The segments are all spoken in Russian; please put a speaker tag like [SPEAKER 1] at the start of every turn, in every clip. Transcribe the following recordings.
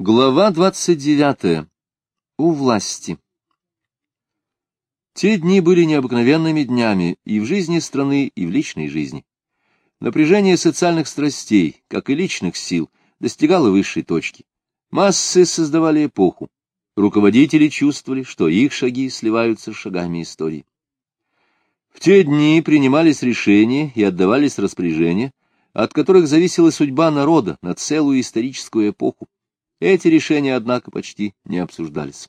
[SPEAKER 1] Глава двадцать девятая. У власти. Те дни были необыкновенными днями и в жизни страны, и в личной жизни. Напряжение социальных страстей, как и личных сил, достигало высшей точки. Массы создавали эпоху. Руководители чувствовали, что их шаги сливаются с шагами истории. В те дни принимались решения и отдавались распоряжения, от которых зависела судьба народа на целую историческую эпоху эти решения, однако, почти не обсуждались.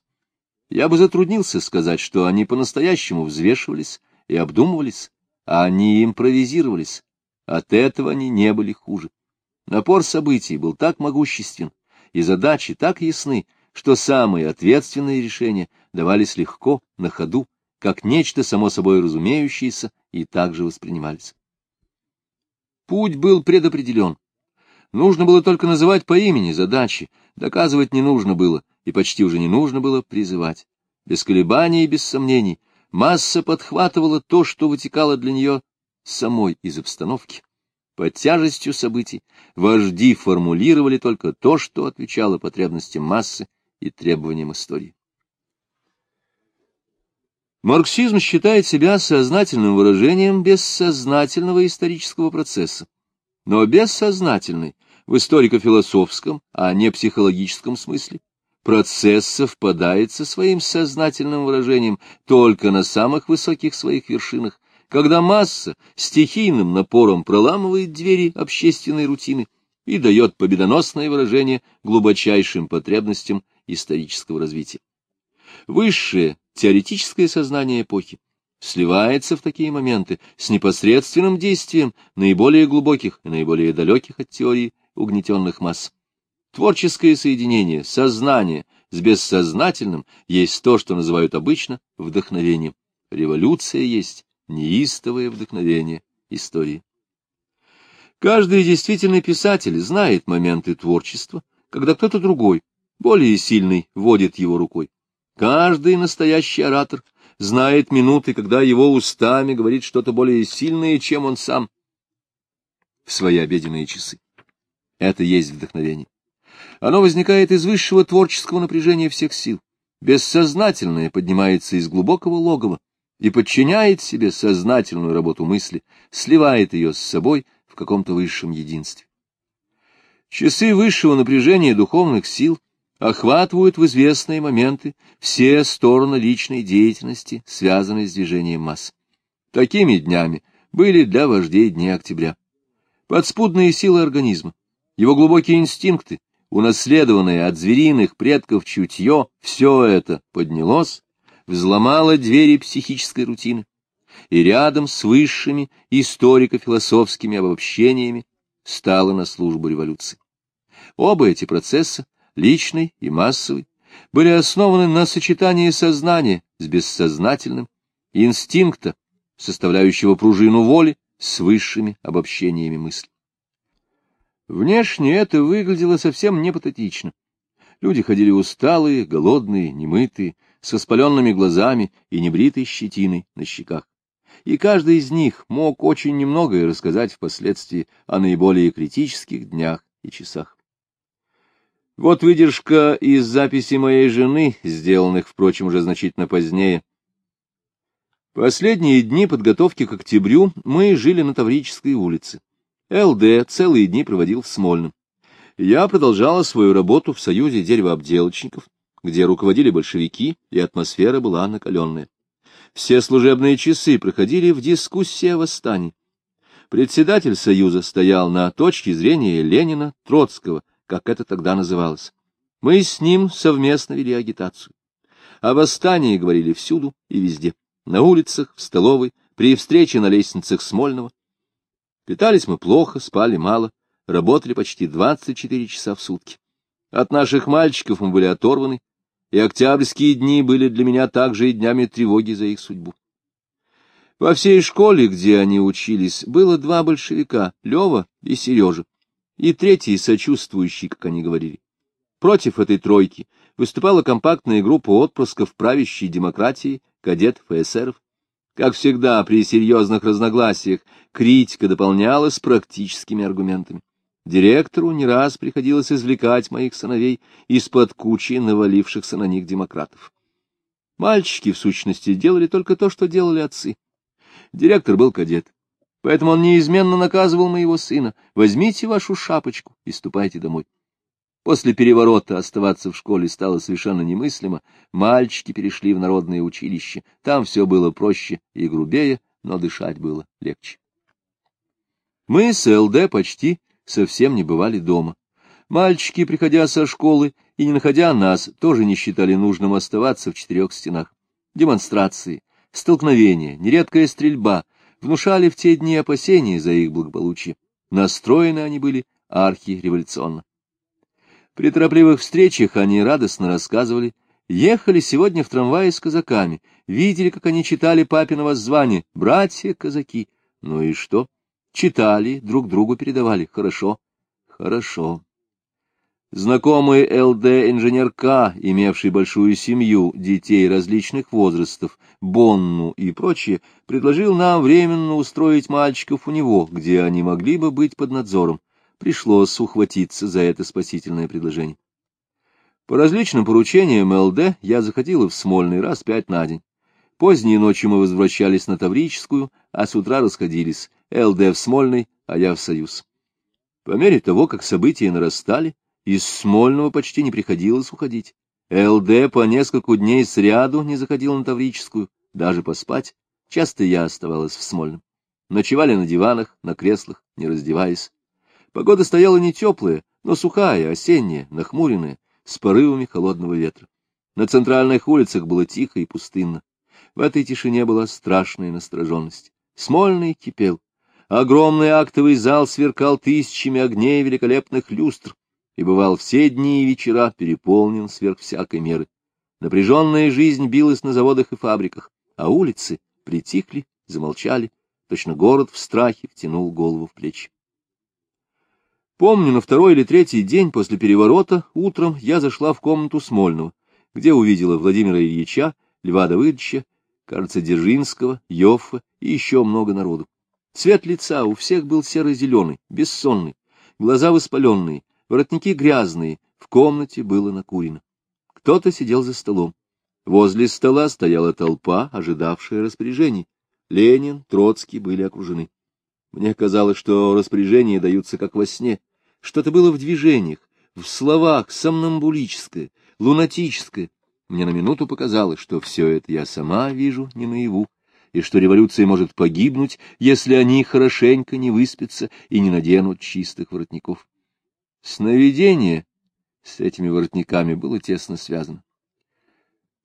[SPEAKER 1] Я бы затруднился сказать, что они по-настоящему взвешивались и обдумывались, а они импровизировались. От этого они не были хуже. Напор событий был так могуществен, и задачи так ясны, что самые ответственные решения давались легко, на ходу, как нечто само собой разумеющееся, и также воспринимались. Путь был предопределен. Нужно было только называть по имени задачи, доказывать не нужно было, и почти уже не нужно было призывать. Без колебаний и без сомнений масса подхватывала то, что вытекало для нее самой из обстановки. Под тяжестью событий вожди формулировали только то, что отвечало потребностям массы и требованиям истории. Марксизм считает себя сознательным выражением бессознательного исторического процесса но бессознательный, в историко-философском, а не психологическом смысле. Процесс совпадает со своим сознательным выражением только на самых высоких своих вершинах, когда масса стихийным напором проламывает двери общественной рутины и дает победоносное выражение глубочайшим потребностям исторического развития. Высшее теоретическое сознание эпохи сливается в такие моменты с непосредственным действием наиболее глубоких и наиболее далеких от теории угнетенных масс. Творческое соединение сознания с бессознательным есть то, что называют обычно вдохновением. Революция есть неистовое вдохновение истории. Каждый действительный писатель знает моменты творчества, когда кто-то другой, более сильный, водит его рукой. Каждый настоящий оратор — знает минуты, когда его устами говорит что-то более сильное, чем он сам в свои обеденные часы. Это есть вдохновение. Оно возникает из высшего творческого напряжения всех сил. Бессознательное поднимается из глубокого логова и подчиняет себе сознательную работу мысли, сливает ее с собой в каком-то высшем единстве. Часы высшего напряжения духовных сил охватывают в известные моменты все стороны личной деятельности, связанные с движением масс. Такими днями были для вождей дни октября. Подспудные силы организма, его глубокие инстинкты, унаследованное от звериных предков чутье, все это поднялось, взломало двери психической рутины, и рядом с высшими историко-философскими обобщениями стало на службу революции. Оба эти процесса личный и массовый, были основаны на сочетании сознания с бессознательным, инстинкта, составляющего пружину воли, с высшими обобщениями мысли. Внешне это выглядело совсем не патетично. Люди ходили усталые, голодные, немытые, с воспаленными глазами и небритой щетиной на щеках. И каждый из них мог очень немногое рассказать впоследствии о наиболее критических днях и часах. Вот выдержка из записи моей жены, сделанных, впрочем, уже значительно позднее. Последние дни подготовки к октябрю мы жили на Таврической улице. ЛД целые дни проводил в Смольном. Я продолжала свою работу в Союзе деревообделочников, где руководили большевики, и атмосфера была накаленная. Все служебные часы проходили в дискуссии о восстании. Председатель Союза стоял на точке зрения Ленина, Троцкого, как это тогда называлось. Мы с ним совместно вели агитацию. О восстании говорили всюду и везде. На улицах, в столовой, при встрече на лестницах Смольного. Питались мы плохо, спали мало, работали почти 24 часа в сутки. От наших мальчиков мы были оторваны, и октябрьские дни были для меня также и днями тревоги за их судьбу. Во всей школе, где они учились, было два большевика — Лева и Сережа и третий сочувствующий, как они говорили. Против этой тройки выступала компактная группа отпрысков правящей демократии, кадетов и. Как всегда, при серьезных разногласиях критика дополнялась практическими аргументами. Директору не раз приходилось извлекать моих сыновей из-под кучи навалившихся на них демократов. Мальчики, в сущности, делали только то, что делали отцы. Директор был кадет, поэтому он неизменно наказывал моего сына. Возьмите вашу шапочку и ступайте домой. После переворота оставаться в школе стало совершенно немыслимо. Мальчики перешли в народное училище. Там все было проще и грубее, но дышать было легче. Мы с ЛД почти совсем не бывали дома. Мальчики, приходя со школы и не находя нас, тоже не считали нужным оставаться в четырех стенах. Демонстрации, столкновения, нередкая стрельба внушали в те дни опасения за их благополучие. Настроены они были архиреволюционно. При торопливых встречах они радостно рассказывали, ехали сегодня в трамвае с казаками, видели, как они читали папино воззвание «Братья-казаки». Ну и что? Читали, друг другу передавали. Хорошо, хорошо. Знакомый ЛД инженер К, имевший большую семью, детей различных возрастов, Бонну и прочее, предложил нам временно устроить мальчиков у него, где они могли бы быть под надзором. Пришлось ухватиться за это спасительное предложение. По различным поручениям ЛД я заходила в Смольный раз пять на день. Поздней ночью мы возвращались на Таврическую, а с утра расходились, ЛД в Смольный, а я в Союз. По мере того, как события нарастали, из Смольного почти не приходилось уходить. ЛД по несколько дней сряду не заходил на Таврическую, даже поспать. Часто я оставалась в Смольном. Ночевали на диванах, на креслах, не раздеваясь. Погода стояла не теплая, но сухая, осенняя, нахмуренная, с порывами холодного ветра. На центральных улицах было тихо и пустынно. В этой тишине была страшная настороженность. Смольный кипел. Огромный актовый зал сверкал тысячами огней великолепных люстр и бывал все дни и вечера переполнен сверх всякой меры. Напряженная жизнь билась на заводах и фабриках, а улицы притихли, замолчали, точно город в страхе втянул голову в плечи. Помню, на второй или третий день после переворота утром я зашла в комнату Смольного, где увидела Владимира Ильича, Льва Давыдовича, кажется, Дзержинского, Йоффа и еще много народу. Цвет лица у всех был серо-зеленый, бессонный, глаза воспаленные, воротники грязные, в комнате было накурено. Кто-то сидел за столом. Возле стола стояла толпа, ожидавшая распоряжений. Ленин, Троцкий были окружены. Мне казалось, что распоряжения даются как во сне. Что-то было в движениях, в словах, сомнамбулическое, лунатическое. Мне на минуту показалось, что все это я сама вижу не наяву, и что революция может погибнуть, если они хорошенько не выспятся и не наденут чистых воротников. Сновидение с этими воротниками было тесно связано.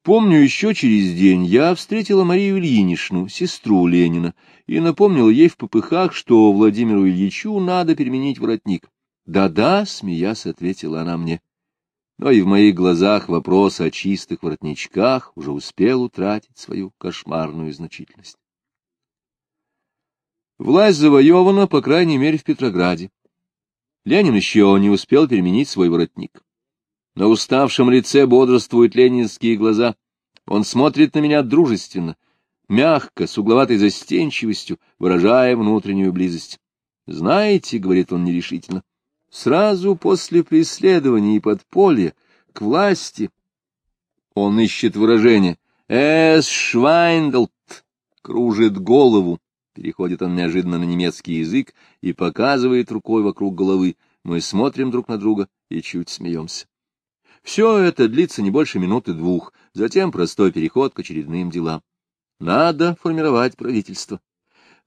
[SPEAKER 1] Помню, еще через день я встретила Марию Ильиничну, сестру Ленина, и напомнила ей в попыхах, что Владимиру Ильичу надо переменить воротник. «Да-да», — смеясь, ответила она мне. Но и в моих глазах вопрос о чистых воротничках уже успел утратить свою кошмарную значительность. Власть завоевана, по крайней мере, в Петрограде. Ленин еще не успел переменить свой воротник. На уставшем лице бодрствуют ленинские глаза. Он смотрит на меня дружественно, мягко, с угловатой застенчивостью, выражая внутреннюю близость. «Знаете, — говорит он нерешительно, — сразу после преследования и подполья к власти он ищет выражение «эс швайндлт» кружит голову, переходит он неожиданно на немецкий язык и показывает рукой вокруг головы. Мы смотрим друг на друга и чуть смеемся. Все это длится не больше минуты-двух, затем простой переход к очередным делам. Надо формировать правительство.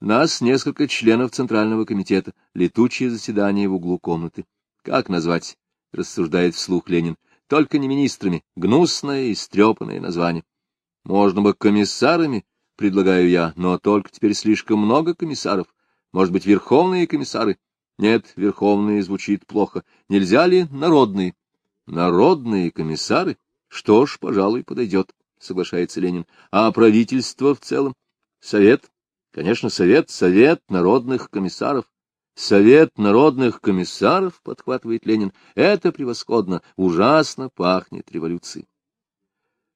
[SPEAKER 1] Нас несколько членов Центрального комитета, летучее заседание в углу комнаты. Как назвать? — рассуждает вслух Ленин. Только не министрами. Гнусное и стрепанное название. Можно бы комиссарами, предлагаю я, но только теперь слишком много комиссаров. Может быть, верховные комиссары? Нет, верховные звучит плохо. Нельзя ли народные? Народные комиссары? Что ж, пожалуй, подойдет, соглашается Ленин. А правительство в целом? Совет? Конечно, совет, совет народных комиссаров. Совет народных комиссаров, подхватывает Ленин, это превосходно, ужасно пахнет революцией.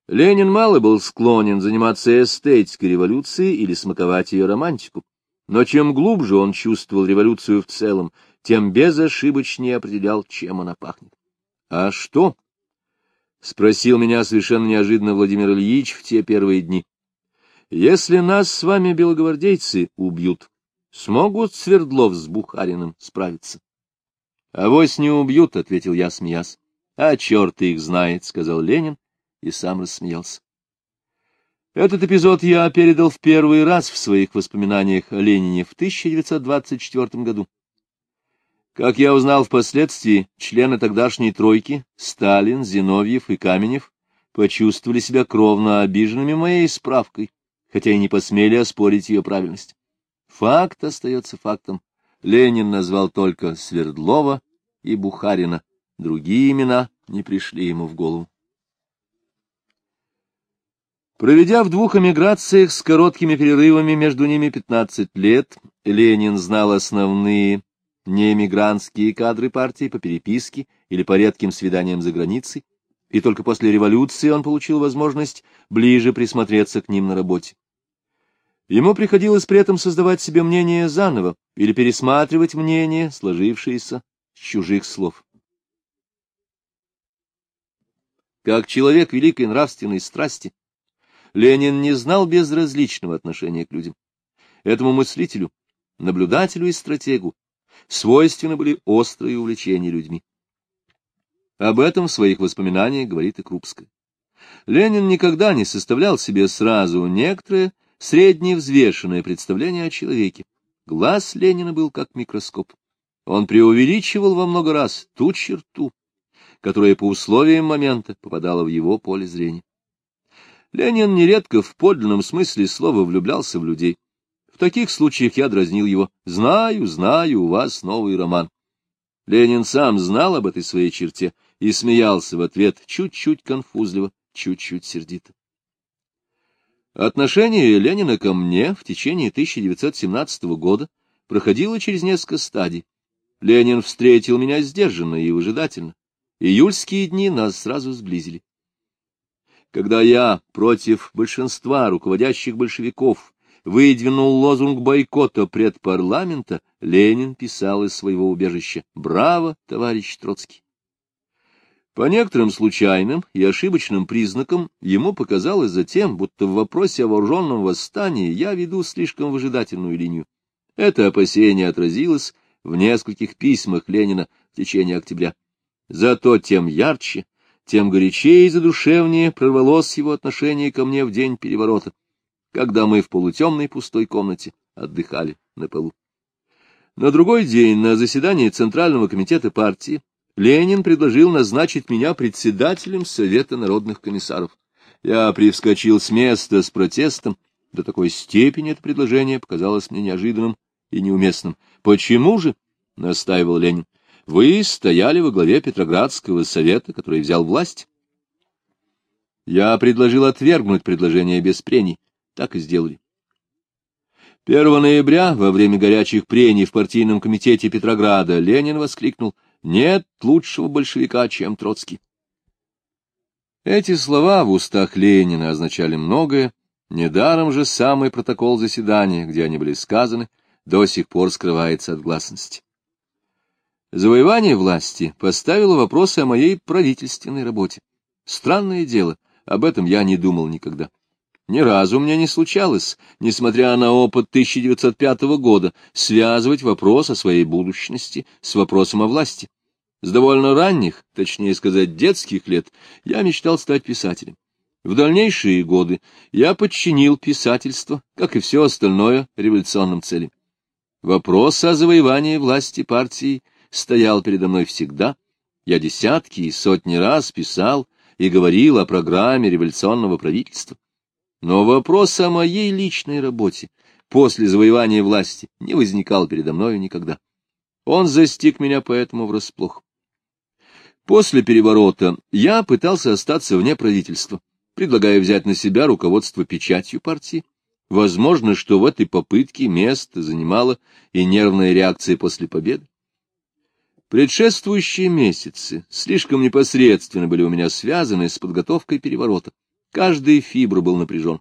[SPEAKER 1] Ленин мало был склонен заниматься эстетикой революции или смаковать ее романтику. Но чем глубже он чувствовал революцию в целом, тем безошибочнее определял, чем она пахнет. — А что? — спросил меня совершенно неожиданно Владимир Ильич в те первые дни. — Если нас с вами, белогвардейцы, убьют, смогут Свердлов с Бухариным справиться? — Авось не убьют, — ответил я, смеясь. — А черт их знает, — сказал Ленин и сам рассмеялся. Этот эпизод я передал в первый раз в своих воспоминаниях о Ленине в 1924 году. Как я узнал впоследствии, члены тогдашней тройки, Сталин, Зиновьев и Каменев, почувствовали себя кровно обиженными моей справкой, хотя и не посмели оспорить ее правильность. Факт остается фактом. Ленин назвал только Свердлова и Бухарина, другие имена не пришли ему в голову. Проведя в двух эмиграциях с короткими перерывами между ними 15 лет, Ленин знал основные неэмигрантские кадры партии по переписке или по редким свиданиям за границей, и только после революции он получил возможность ближе присмотреться к ним на работе. Ему приходилось при этом создавать себе мнение заново или пересматривать мнение, сложившееся с чужих слов. Как человек великой нравственной страсти, Ленин не знал безразличного отношения к людям. Этому мыслителю, наблюдателю и стратегу свойственны были острые увлечения людьми. Об этом в своих воспоминаниях говорит и Крупская. Ленин никогда не составлял себе сразу некоторое средневзвешенное представление о человеке. Глаз Ленина был как микроскоп. Он преувеличивал во много раз ту черту, которая по условиям момента попадала в его поле зрения. Ленин нередко в подлинном смысле слова влюблялся в людей. В таких случаях я дразнил его. «Знаю, знаю, у вас новый роман». Ленин сам знал об этой своей черте и смеялся в ответ чуть-чуть конфузливо, чуть-чуть сердито. Отношение Ленина ко мне в течение 1917 года проходило через несколько стадий. Ленин встретил меня сдержанно и выжидательно. Июльские дни нас сразу сблизили. Когда я против большинства руководящих большевиков выдвинул лозунг бойкота предпарламента, Ленин писал из своего убежища «Браво, товарищ Троцкий!». По некоторым случайным и ошибочным признакам ему показалось затем, будто в вопросе о вооруженном восстании я веду слишком выжидательную линию. Это опасение отразилось в нескольких письмах Ленина в течение октября. Зато тем ярче тем горячее и задушевнее прорвалось его отношение ко мне в день переворота, когда мы в полутемной пустой комнате отдыхали на полу. На другой день на заседании Центрального комитета партии Ленин предложил назначить меня председателем Совета народных комиссаров. Я привскочил с места с протестом. До такой степени это предложение показалось мне неожиданным и неуместным. «Почему же?» — настаивал Ленин. Вы стояли во главе Петроградского совета, который взял власть. Я предложил отвергнуть предложение без прений. Так и сделали. 1 ноября, во время горячих прений в партийном комитете Петрограда, Ленин воскликнул «Нет лучшего большевика, чем Троцкий». Эти слова в устах Ленина означали многое, недаром же самый протокол заседания, где они были сказаны, до сих пор скрывается от гласности. Завоевание власти поставило вопросы о моей правительственной работе. Странное дело, об этом я не думал никогда. Ни разу мне не случалось, несмотря на опыт 1905 года, связывать вопрос о своей будущности с вопросом о власти. С довольно ранних, точнее сказать, детских лет, я мечтал стать писателем. В дальнейшие годы я подчинил писательство, как и все остальное, революционным целям. Вопрос о завоевании власти партии стоял передо мной всегда. Я десятки и сотни раз писал и говорил о программе революционного правительства. Но вопрос о моей личной работе после завоевания власти не возникал передо мною никогда. Он застиг меня поэтому врасплох. После переворота я пытался остаться вне правительства, предлагая взять на себя руководство печатью партии. Возможно, что в этой попытке место занимала и нервная реакция после победы. Предшествующие месяцы слишком непосредственно были у меня связаны с подготовкой переворота. Каждый фибр был напряжен.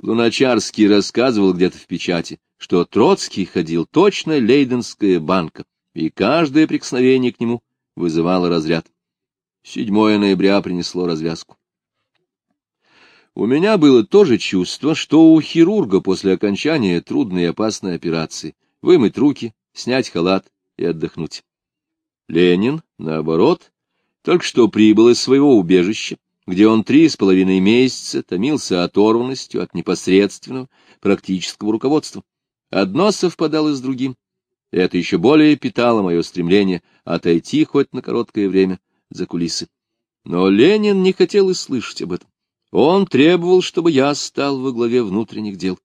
[SPEAKER 1] Луначарский рассказывал где-то в печати, что Троцкий ходил точно Лейденская банка. и каждое прикосновение к нему вызывало разряд. 7 ноября принесло развязку. У меня было то же чувство, что у хирурга после окончания трудной и опасной операции — вымыть руки, снять халат и отдохнуть. Ленин, наоборот, только что прибыл из своего убежища, где он три с половиной месяца томился оторванностью от непосредственного практического руководства. Одно совпадало с другим, и это еще более питало мое стремление отойти хоть на короткое время за кулисы. Но Ленин не хотел и слышать об этом. Он требовал, чтобы я стал во главе внутренних дел.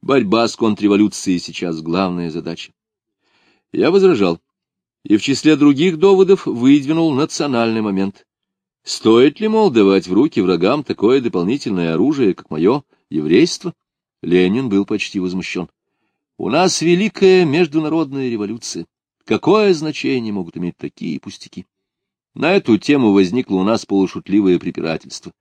[SPEAKER 1] Борьба с контрреволюцией сейчас главная задача. Я возражал, и в числе других доводов выдвинул национальный момент. Стоит ли, мол, давать в руки врагам такое дополнительное оружие, как мое еврейство? Ленин был почти возмущен. У нас великая международная революция. Какое значение могут иметь такие пустяки? На эту тему возникло у нас полушутливое препирательство.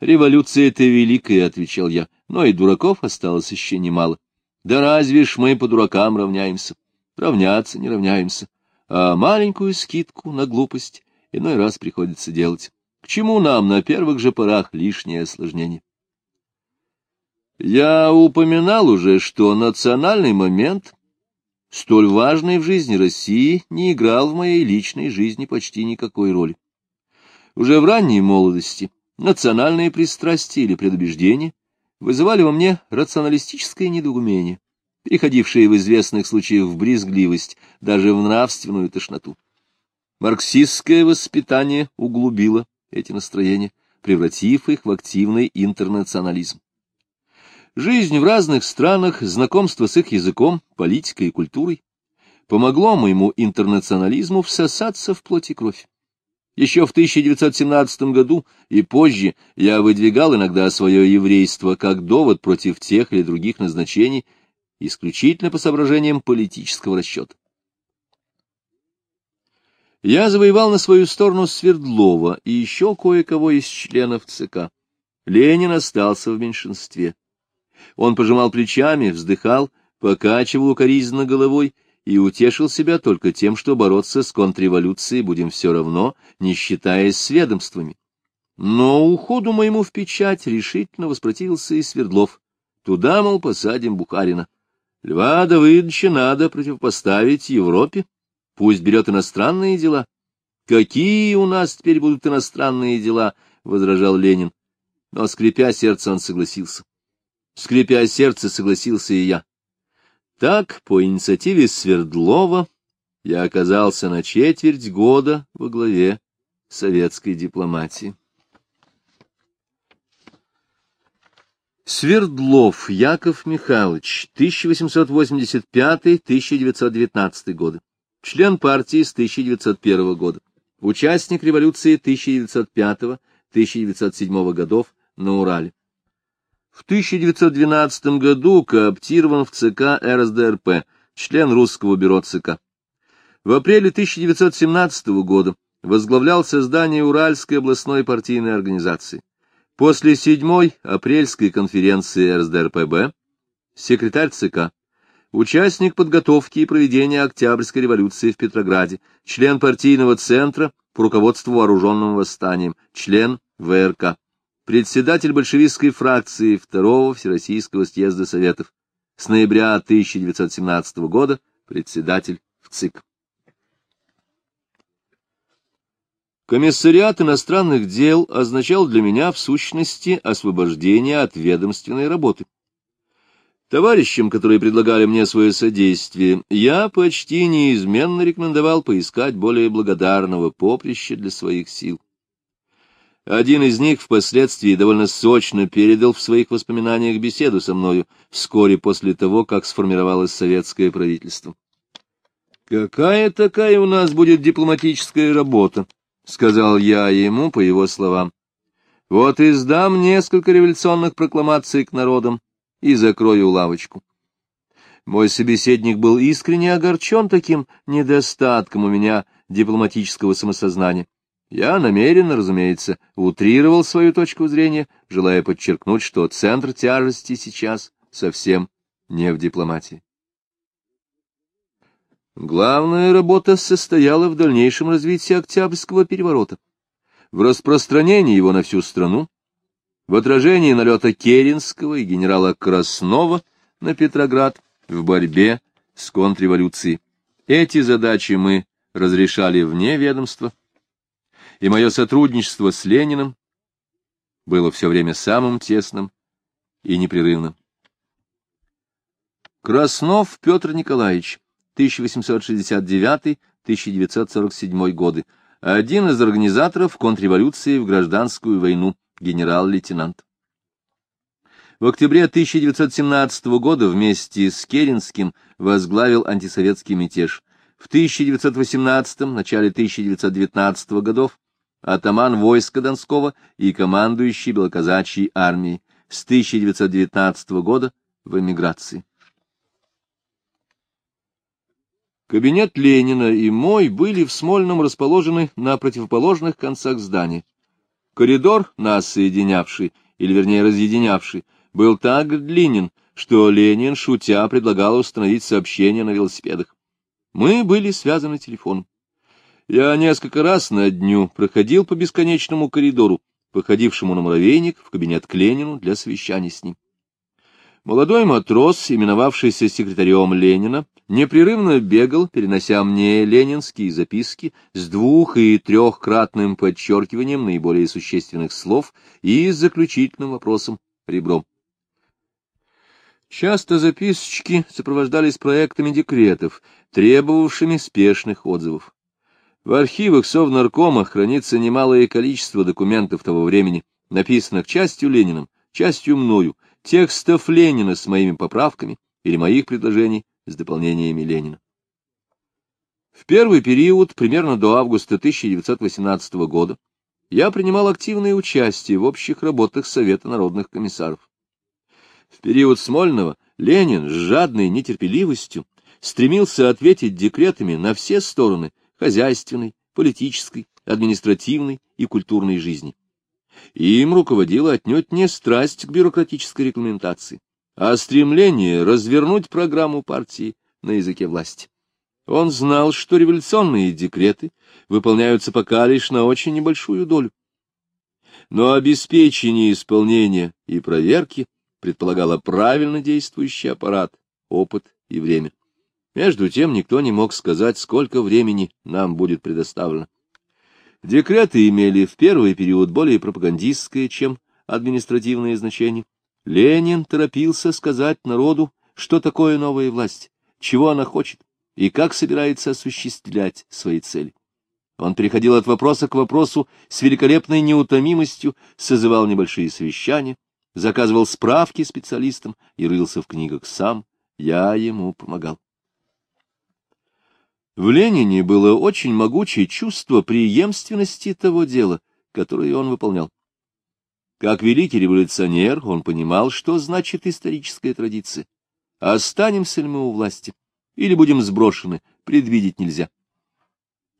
[SPEAKER 1] «Революция — это великая», — отвечал я, — «но и дураков осталось еще немало. Да разве ж мы по дуракам равняемся? Равняться не равняемся, а маленькую скидку на глупость иной раз приходится делать. К чему нам на первых же порах лишнее осложнение?» Я упоминал уже, что национальный момент, столь важный в жизни России, не играл в моей личной жизни почти никакой роли. Уже в ранней молодости национальные пристрастия или предубеждения вызывали во мне рационалистическое недоумение, переходившее в известных случаях в брезгливость, даже в нравственную тошноту. Марксистское воспитание углубило эти настроения, превратив их в активный интернационализм. Жизнь в разных странах, знакомство с их языком, политикой и культурой помогло моему интернационализму всосаться в плоть и кровь. Еще в 1917 году и позже я выдвигал иногда свое еврейство как довод против тех или других назначений, исключительно по соображениям политического расчета. Я завоевал на свою сторону Свердлова и еще кое-кого из членов ЦК. Ленин остался в меньшинстве. Он пожимал плечами, вздыхал, покачивал укоризненно головой и утешил себя только тем, что бороться с контрреволюцией будем все равно, не считаясь с ведомствами. Но уходу моему в печать решительно воспротивился и Свердлов. Туда, мол, посадим Бухарина. Льва Давыдовича надо противопоставить Европе. Пусть берет иностранные дела. Какие у нас теперь будут иностранные дела? — возражал Ленин. Но, скрипя сердце, он согласился. Скрипя сердце, согласился и я. Так, по инициативе Свердлова, я оказался на четверть года во главе советской дипломатии. Свердлов Яков Михайлович, 1885-1919 годы. Член партии с 1901 года. Участник революции 1905-1907 годов на Урале. В 1912 году кооптирован в ЦК РСДРП, член Русского бюро ЦК. В апреле 1917 года возглавлял создание Уральской областной партийной организации. После седьмой апрельской конференции РСДРПБ секретарь ЦК, участник подготовки и проведения Октябрьской революции в Петрограде, член партийного центра по руководству вооруженным восстанием, член ВРК председатель большевистской фракции Второго Всероссийского съезда Советов, с ноября 1917 года председатель в ЦИК. Комиссариат иностранных дел означал для меня в сущности освобождение от ведомственной работы. Товарищам, которые предлагали мне свое содействие, я почти неизменно рекомендовал поискать более благодарного поприща для своих сил. Один из них впоследствии довольно сочно передал в своих воспоминаниях беседу со мною вскоре после того, как сформировалось советское правительство. «Какая такая у нас будет дипломатическая работа?» — сказал я ему по его словам. «Вот издам несколько революционных прокламаций к народам и закрою лавочку». Мой собеседник был искренне огорчен таким недостатком у меня дипломатического самосознания. Я намеренно, разумеется, утрировал свою точку зрения, желая подчеркнуть, что центр тяжести сейчас совсем не в дипломатии. Главная работа состояла в дальнейшем развитии Октябрьского переворота, в распространении его на всю страну, в отражении налета Керенского и генерала Краснова на Петроград в борьбе с контрреволюцией. Эти задачи мы разрешали вне ведомства, и мое сотрудничество с Лениным было все время самым тесным и непрерывным. Краснов Петр Николаевич, 1869-1947 годы, один из организаторов контрреволюции в гражданскую войну, генерал-лейтенант. В октябре 1917 года вместе с Керенским возглавил антисоветский мятеж. В 1918 начале 1919 годов атаман войска Донского и командующий Белоказачьей армией с 1919 года в эмиграции. Кабинет Ленина и мой были в Смольном расположены на противоположных концах здания. Коридор, нас соединявший, или вернее разъединявший, был так длинен, что Ленин, шутя, предлагал установить сообщение на велосипедах. Мы были связаны телефоном. Я несколько раз на дню проходил по бесконечному коридору, походившему на муравейник, в кабинет к Ленину для совещаний с ним. Молодой матрос, именовавшийся секретарем Ленина, непрерывно бегал, перенося мне ленинские записки с двух- и трехкратным подчеркиванием наиболее существенных слов и с заключительным вопросом ребром. Часто записочки сопровождались проектами декретов, требовавшими спешных отзывов. В архивах Совнаркома хранится немалое количество документов того времени, написанных частью Лениным, частью мною, текстов Ленина с моими поправками или моих предложений с дополнениями Ленина. В первый период, примерно до августа 1918 года, я принимал активное участие в общих работах Совета народных комиссаров. В период Смольного Ленин с жадной нетерпеливостью стремился ответить декретами на все стороны хозяйственной, политической, административной и культурной жизни. Им руководила отнюдь не страсть к бюрократической регламентации, а стремление развернуть программу партии на языке власти. Он знал, что революционные декреты выполняются пока лишь на очень небольшую долю. Но обеспечение исполнения и проверки предполагало правильно действующий аппарат, опыт и время. Между тем никто не мог сказать, сколько времени нам будет предоставлено. Декреты имели в первый период более пропагандистское, чем административное значение. Ленин торопился сказать народу, что такое новая власть, чего она хочет и как собирается осуществлять свои цели. Он переходил от вопроса к вопросу с великолепной неутомимостью, созывал небольшие совещания, заказывал справки специалистам и рылся в книгах сам. Я ему помогал. В Ленине было очень могучее чувство преемственности того дела, которое он выполнял. Как великий революционер, он понимал, что значит историческая традиция. Останемся ли мы у власти, или будем сброшены, предвидеть нельзя.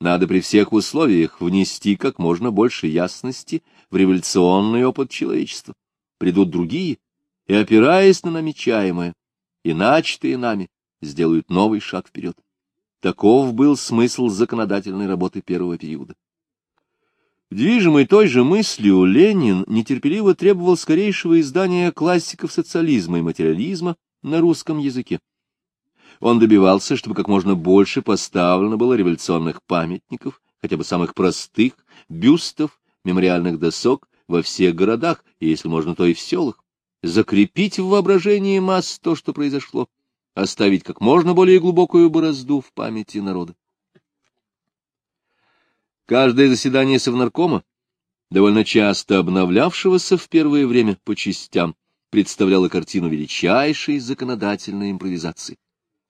[SPEAKER 1] Надо при всех условиях внести как можно больше ясности в революционный опыт человечества. Придут другие, и, опираясь на намечаемое, и начатые нами, сделают новый шаг вперед. Таков был смысл законодательной работы первого периода. Движимый той же мыслью, Ленин нетерпеливо требовал скорейшего издания классиков социализма и материализма на русском языке. Он добивался, чтобы как можно больше поставлено было революционных памятников, хотя бы самых простых, бюстов, мемориальных досок во всех городах, и, если можно, то и в селах, закрепить в воображении масс то, что произошло, оставить как можно более глубокую борозду в памяти народа. Каждое заседание Совнаркома, довольно часто обновлявшегося в первое время по частям, представляло картину величайшей законодательной импровизации.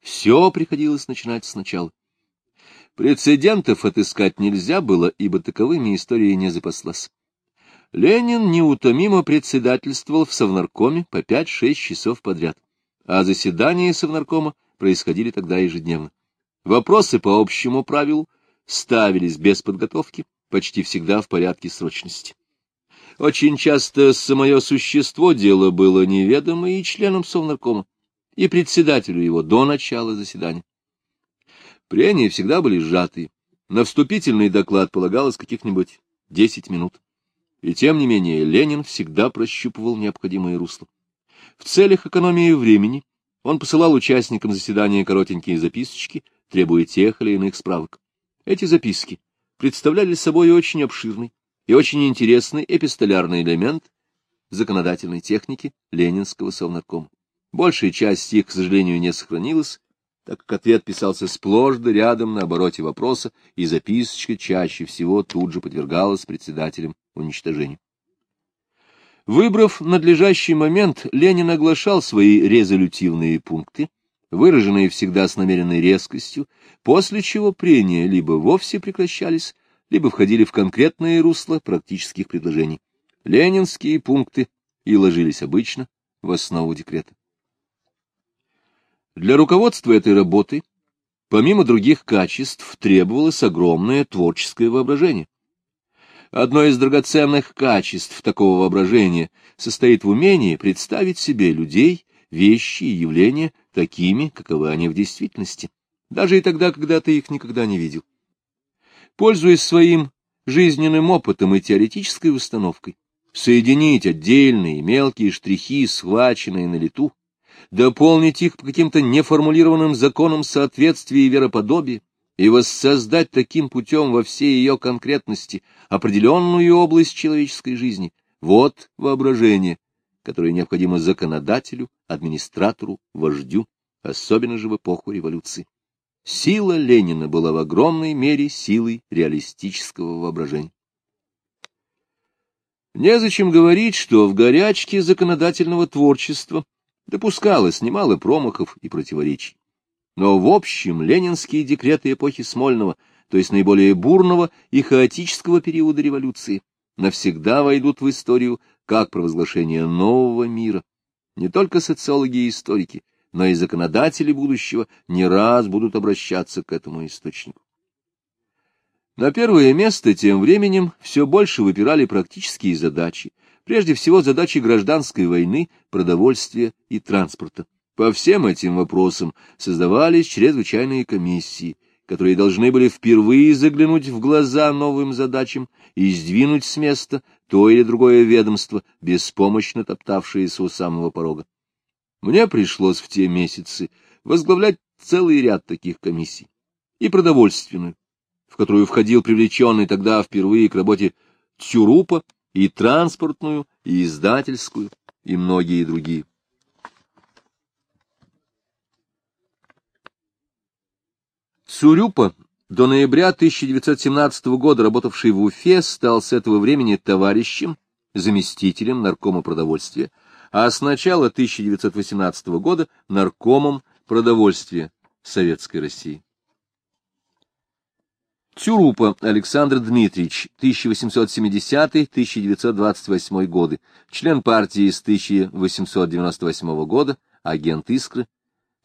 [SPEAKER 1] Все приходилось начинать сначала. Прецедентов отыскать нельзя было, ибо таковыми история не запаслась. Ленин неутомимо председательствовал в Совнаркоме по пять-шесть часов подряд а заседания Совнаркома происходили тогда ежедневно. Вопросы по общему правилу ставились без подготовки, почти всегда в порядке срочности. Очень часто самое существо дела было неведомо и членам Совнаркома, и председателю его до начала заседания. Прения всегда были сжатые. На вступительный доклад полагалось каких-нибудь десять минут. И тем не менее Ленин всегда прощупывал необходимое русло. В целях экономии времени он посылал участникам заседания коротенькие записочки, требуя тех или иных справок. Эти записки представляли собой очень обширный и очень интересный эпистолярный элемент законодательной техники Ленинского совнаркома. Большая часть их, к сожалению, не сохранилась, так как ответ писался сплошь да рядом на обороте вопроса, и записочка чаще всего тут же подвергалась председателем уничтожению. Выбрав надлежащий момент, Ленин оглашал свои резолютивные пункты, выраженные всегда с намеренной резкостью, после чего прения либо вовсе прекращались, либо входили в конкретное русло практических предложений. Ленинские пункты и ложились обычно в основу декрета. Для руководства этой работы, помимо других качеств, требовалось огромное творческое воображение. Одно из драгоценных качеств такого воображения состоит в умении представить себе людей, вещи и явления такими, каковы они в действительности, даже и тогда, когда ты их никогда не видел. Пользуясь своим жизненным опытом и теоретической установкой, соединить отдельные мелкие штрихи, схваченные на лету, дополнить их по каким-то неформулированным законам соответствия и вероподобия, и воссоздать таким путем во всей ее конкретности определенную область человеческой жизни. Вот воображение, которое необходимо законодателю, администратору, вождю, особенно же в эпоху революции. Сила Ленина была в огромной мере силой реалистического воображения. Незачем говорить, что в горячке законодательного творчества допускалось немало промахов и противоречий. Но в общем ленинские декреты эпохи Смольного, то есть наиболее бурного и хаотического периода революции, навсегда войдут в историю как провозглашение нового мира. Не только социологи и историки, но и законодатели будущего не раз будут обращаться к этому источнику. На первое место тем временем все больше выпирали практические задачи, прежде всего задачи гражданской войны, продовольствия и транспорта. По всем этим вопросам создавались чрезвычайные комиссии, которые должны были впервые заглянуть в глаза новым задачам и сдвинуть с места то или другое ведомство, беспомощно топтавшееся у самого порога. Мне пришлось в те месяцы возглавлять целый ряд таких комиссий. И продовольственную, в которую входил привлеченный тогда впервые к работе Тюрупа, и транспортную, и издательскую, и многие другие. Цурюпа, до ноября 1917 года работавший в Уфе, стал с этого времени товарищем, заместителем наркома продовольствия, а с начала 1918 года наркомом продовольствия Советской России. Тюрупа Александр Дмитриевич, 1870-1928 годы, член партии с 1898 года, агент «Искры»,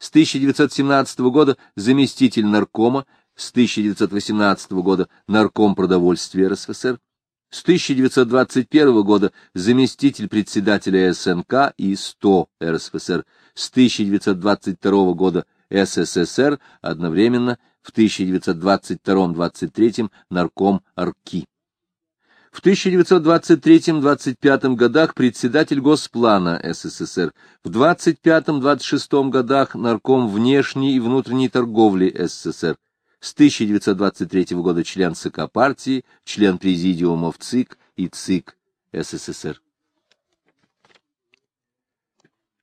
[SPEAKER 1] с 1917 года заместитель наркома, с 1918 года нарком продовольствия РСФСР, с 1921 года заместитель председателя СНК и 100 РСФСР, с 1922 года СССР, одновременно в 1922-23 нарком АРКИ. В 1923-25 годах председатель Госплана СССР, в 25-26 годах нарком внешней и внутренней торговли СССР, с 1923 года член ЦК партии, член президиума в ЦИК и ЦИК СССР.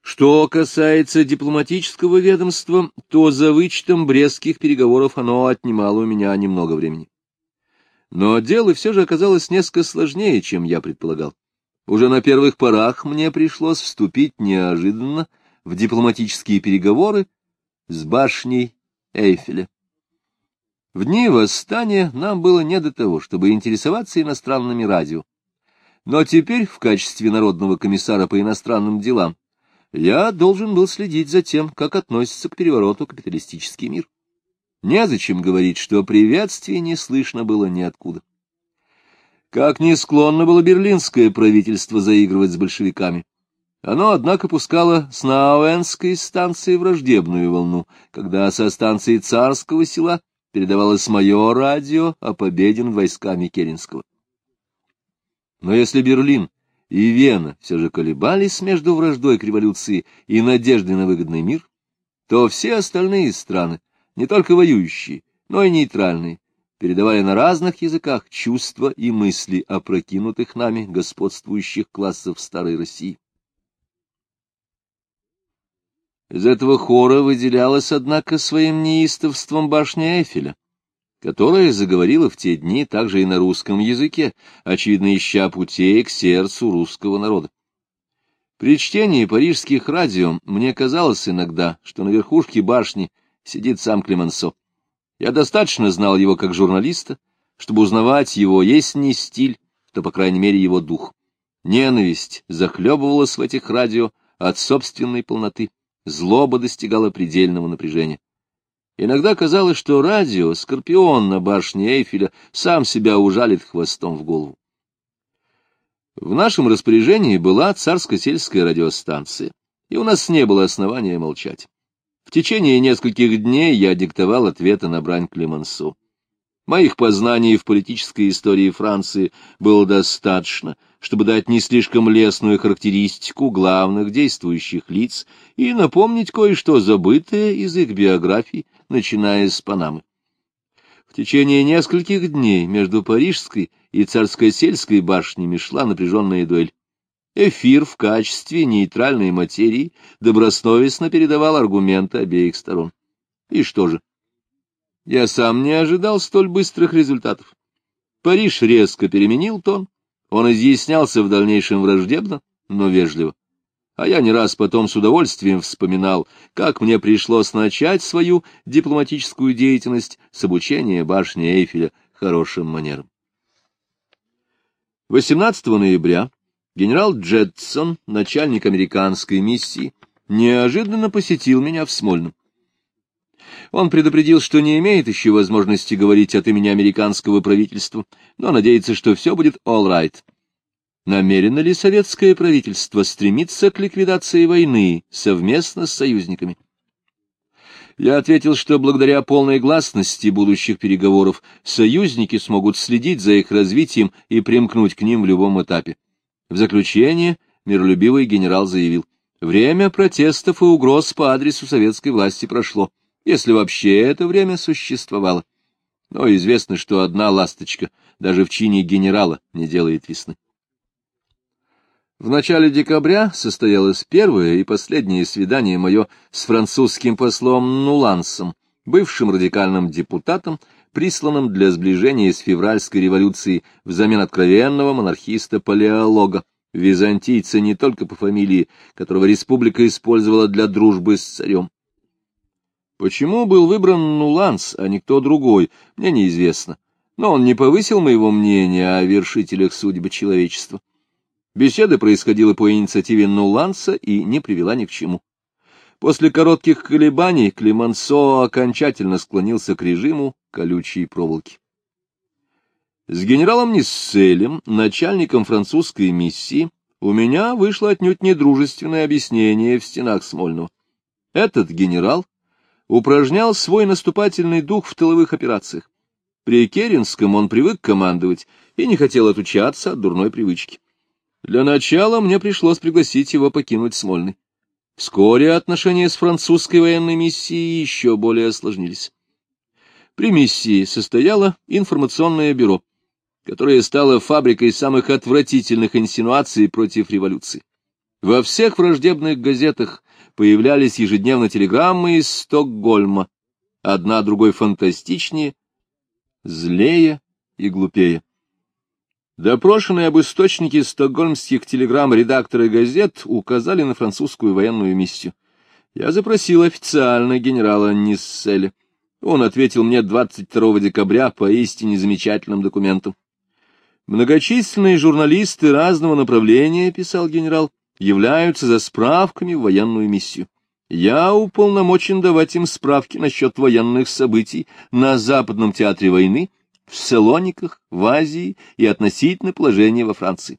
[SPEAKER 1] Что касается дипломатического ведомства, то за вычетом брестских переговоров оно отнимало у меня немного времени. Но дело все же оказалось несколько сложнее, чем я предполагал. Уже на первых порах мне пришлось вступить неожиданно в дипломатические переговоры с башней Эйфеля. В дни восстания нам было не до того, чтобы интересоваться иностранными радио. Но теперь, в качестве народного комиссара по иностранным делам, я должен был следить за тем, как относится к перевороту капиталистический мир. Незачем говорить, что приветствия не слышно было ниоткуда. Как не склонно было берлинское правительство заигрывать с большевиками. Оно, однако, пускало с Науэнской станции враждебную волну, когда со станции Царского села передавалось мое радио о победе над войсками Керенского. Но если Берлин и Вена все же колебались между враждой к революции и надеждой на выгодный мир, то все остальные страны, не только воюющие, но и нейтральные, передавали на разных языках чувства и мысли о прокинутых нами господствующих классов Старой России. Из этого хора выделялась, однако, своим неистовством башня Эйфеля, которая заговорила в те дни также и на русском языке, очевидно, ища путей к сердцу русского народа. При чтении парижских радио мне казалось иногда, что на верхушке башни сидит сам Клемансо. Я достаточно знал его как журналиста, чтобы узнавать его, есть не стиль, то, по крайней мере, его дух. Ненависть захлебывалась в этих радио от собственной полноты, злоба достигала предельного напряжения. Иногда казалось, что радио, скорпион на башне Эйфеля, сам себя ужалит хвостом в голову. В нашем распоряжении была царско-сельская радиостанция, и у нас не было основания молчать. В течение нескольких дней я диктовал ответы на брань Клемансу. Моих познаний в политической истории Франции было достаточно, чтобы дать не слишком лестную характеристику главных действующих лиц и напомнить кое-что забытое из их биографий, начиная с Панамы. В течение нескольких дней между Парижской и Царско-сельской башнями шла напряженная дуэль. Эфир в качестве нейтральной материи добросовестно передавал аргументы обеих сторон. И что же? Я сам не ожидал столь быстрых результатов. Париж резко переменил тон, он изъяснялся в дальнейшем враждебно, но вежливо а я не раз потом с удовольствием вспоминал, как мне пришлось начать свою дипломатическую деятельность с обучения башни Эйфеля хорошим манерам. 18 ноября генерал Джетсон, начальник американской миссии, неожиданно посетил меня в Смольном. Он предупредил, что не имеет еще возможности говорить от имени американского правительства, но надеется, что все будет all right. Намерено ли советское правительство стремиться к ликвидации войны совместно с союзниками? Я ответил, что благодаря полной гласности будущих переговоров союзники смогут следить за их развитием и примкнуть к ним в любом этапе. В заключение миролюбивый генерал заявил, время протестов и угроз по адресу советской власти прошло, если вообще это время существовало. Но известно, что одна ласточка даже в чине генерала не делает весны. В начале декабря состоялось первое и последнее свидание мое с французским послом Нулансом, бывшим радикальным депутатом, присланным для сближения с февральской революцией взамен откровенного монархиста-палеолога, византийца не только по фамилии, которого республика использовала для дружбы с царем. Почему был выбран Нуланс, а не кто другой, мне неизвестно, но он не повысил моего мнения о вершителях судьбы человечества. Беседа происходила по инициативе Нуланса и не привела ни к чему. После коротких колебаний Климансо окончательно склонился к режиму колючей проволоки. С генералом Нисселем, начальником французской миссии, у меня вышло отнюдь недружественное объяснение в стенах Смольного. Этот генерал упражнял свой наступательный дух в тыловых операциях. При Керенском он привык командовать и не хотел отучаться от дурной привычки. Для начала мне пришлось пригласить его покинуть Смольный. Вскоре отношения с французской военной миссией еще более осложнились. При миссии состояло информационное бюро, которое стало фабрикой самых отвратительных инсинуаций против революции. Во всех враждебных газетах появлялись ежедневно телеграммы из Стокгольма, одна другой фантастичнее, злее и глупее. Допрошенные об источнике стокгольмских телеграмм редакторы газет указали на французскую военную миссию. Я запросил официально генерала Нисселя. Он ответил мне 22 декабря по истине замечательным документам. Многочисленные журналисты разного направления, писал генерал, являются за справками в военную миссию. Я уполномочен давать им справки насчет военных событий на Западном театре войны в Салониках, в Азии и относительно положения во Франции.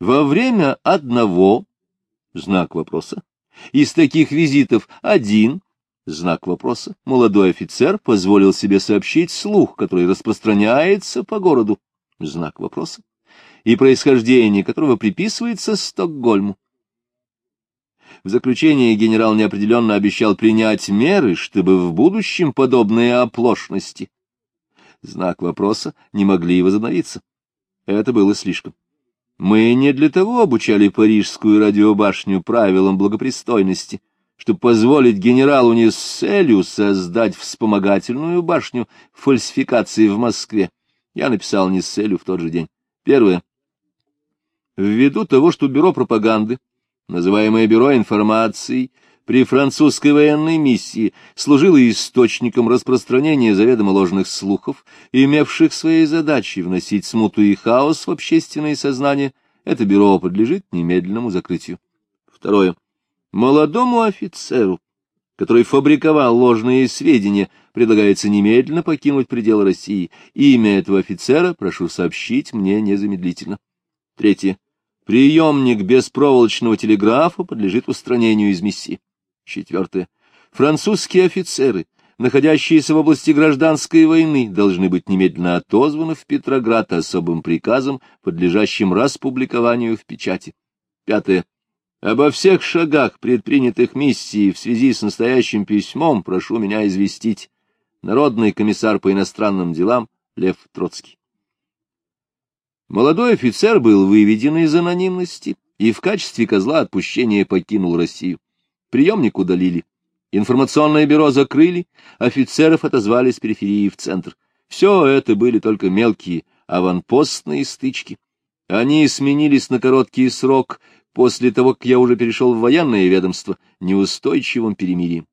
[SPEAKER 1] Во время одного, знак вопроса, из таких визитов один Знак вопроса. Молодой офицер позволил себе сообщить слух, который распространяется по городу. Знак вопроса. И происхождение которого приписывается Стокгольму. В заключение генерал неопределенно обещал принять меры, чтобы в будущем подобные оплошности, знак вопроса, не могли возобновиться. Это было слишком. Мы не для того обучали парижскую радиобашню правилам благопристойности, чтобы позволить генералу Нисселю создать вспомогательную башню фальсификации в Москве. Я написал Нисселю в тот же день. Первое. Ввиду того, что Бюро пропаганды, называемое Бюро информации, при французской военной миссии служило источником распространения заведомо ложных слухов, имевших своей задачей вносить смуту и хаос в общественное сознание, это бюро подлежит немедленному закрытию. Второе. Молодому офицеру, который фабриковал ложные сведения, предлагается немедленно покинуть пределы России. Имя этого офицера прошу сообщить мне незамедлительно. Третье. Приемник беспроволочного телеграфа подлежит устранению из миссии. Четвертое. Французские офицеры, находящиеся в области гражданской войны, должны быть немедленно отозваны в Петроград особым приказом, подлежащим распубликованию в печати. Пятое. Обо всех шагах, предпринятых миссией в связи с настоящим письмом, прошу меня известить. Народный комиссар по иностранным делам Лев Троцкий. Молодой офицер был выведен из анонимности и в качестве козла отпущения покинул Россию. Приемник удалили. Информационное бюро закрыли, офицеров отозвали с периферии в центр. Все это были только мелкие аванпостные стычки. Они сменились на короткий срок после того, как я уже перешел в военное ведомство, неустойчивым перемирием.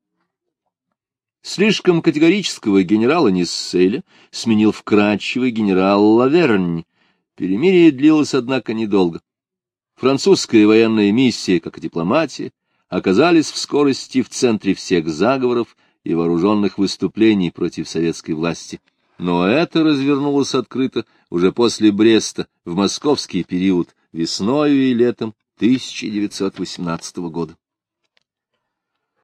[SPEAKER 1] Слишком категорического генерала Нисселя сменил вкрадчивый генерал Лавернь, Перемирие длилось, однако, недолго. Французская военная миссия, как и дипломатия, оказались в скорости в центре всех заговоров и вооруженных выступлений против советской власти. Но это развернулось открыто уже после Бреста, в московский период, весною и летом 1918 года.